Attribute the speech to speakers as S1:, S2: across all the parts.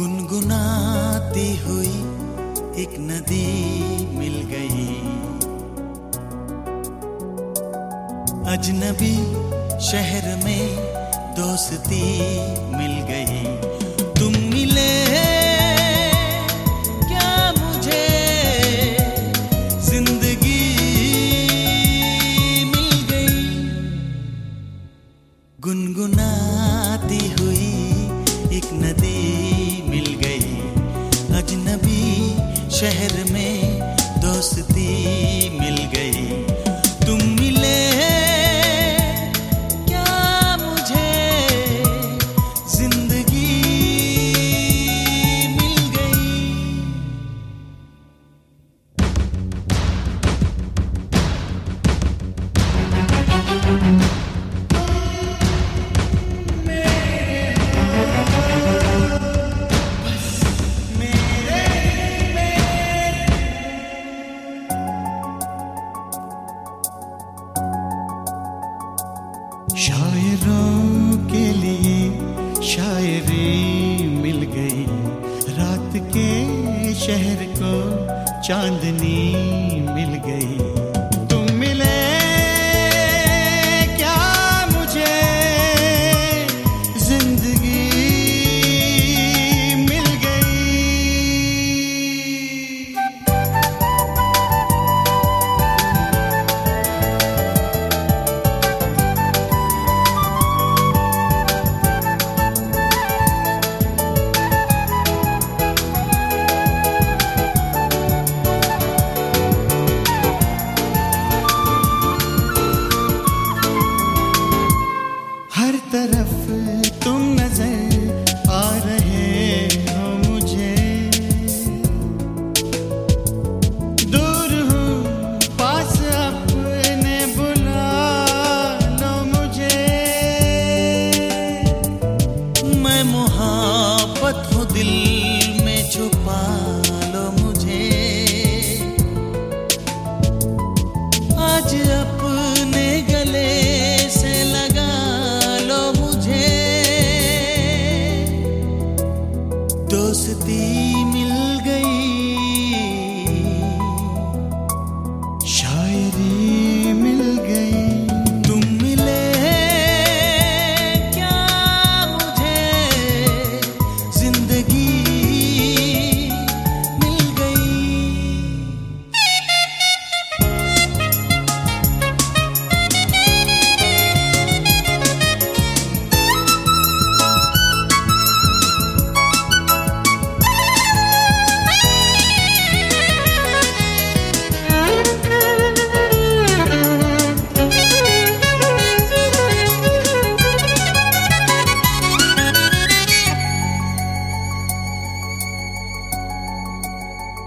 S1: गुनगुनाती हुई एक नदी मिल गई। अजनबी शहर में दोस्ती मिल गई। तुम मिले, क्या मुझे ज़िंदगी मिल गई? गुनगुनाती हुई एक नदी शहर में के शहर को चांदनी मिल गई। हर तरफ़ तुम नज़र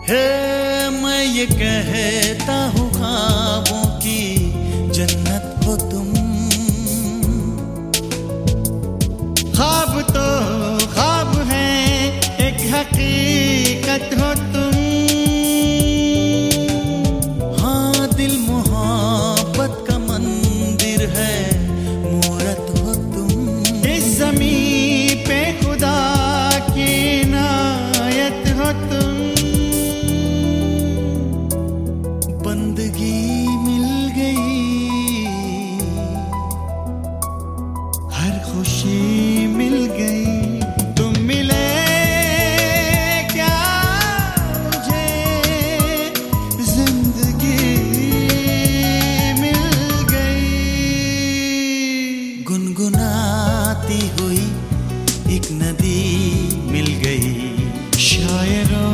S1: है, मैं ये कहता हूँ ख्वाबों की जन्नत हो तुम। ख्वाब तो ख्वाब है, एक हकीकत हर खुशी मिल गई। तुम मिले क्या मुझे? ज़िंदगी मिल गई। गुनगुनाती हुई एक नदी मिल गई। शायरों